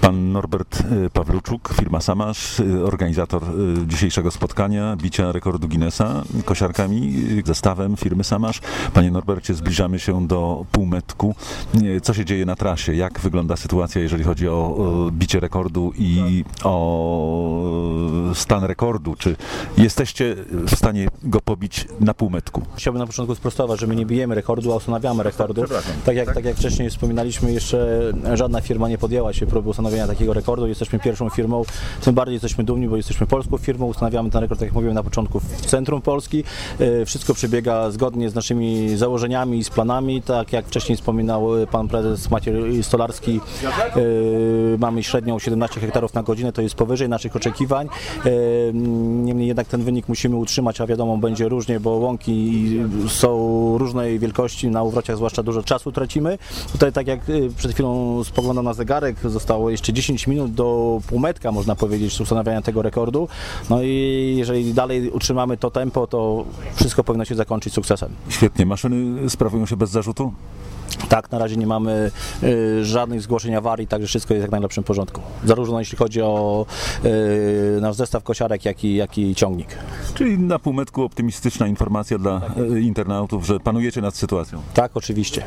Pan Norbert y, Pawluczuk, firma Samasz, y, organizator y, dzisiejszego spotkania, bicia rekordu Guinnessa kosiarkami, zestawem firmy Samasz. Panie Norbercie, zbliżamy się do półmetku. Co się dzieje na trasie? Jak wygląda sytuacja, jeżeli chodzi o, o bicie rekordu i o stan rekordu? Czy jesteście w stanie go pobić na półmetku? Chciałbym na początku sprostować, że my nie bijemy rekordu, a ustanawiamy rekordu. Tak jak, tak jak wcześniej wspominaliśmy, jeszcze żadna firma nie podjęła się próby ustanowienia takiego rekordu. Jesteśmy pierwszą firmą, tym bardziej jesteśmy dumni, bo jesteśmy polską firmą. Ustanawiamy ten rekord, tak jak mówiłem na początku, w centrum Polski. E, Wszystko przebiega zgodnie z naszymi założeniami i z planami. Tak jak wcześniej wspominał pan prezes Maciej Stolarski, e, mamy średnią 17 hektarów na godzinę, to jest powyżej naszych oczekiwań. E, Niemniej jednak ten wynik musimy utrzymać, a wiadomo, będzie różnie, bo łąki są różnej wielkości, na uwrociach zwłaszcza dużo czasu tracimy. Tutaj tak jak przed chwilą spoglądam na zegarek, zostało jeszcze 10 minut do półmetka, można powiedzieć, ustanawiania tego rekordu. No i jeżeli dalej utrzymamy to tempo, to wszystko powinno się zakończyć sukcesem. Świetnie. Maszyny sprawują się bez zarzutu? Tak, na razie nie mamy y, żadnych zgłoszeń awarii, także wszystko jest jak w najlepszym porządku. Zarówno jeśli chodzi o y, nasz zestaw kosiarek, jak i, jak i ciągnik. Czyli na półmetku optymistyczna informacja dla e, internautów, że panujecie nad sytuacją. Tak, oczywiście.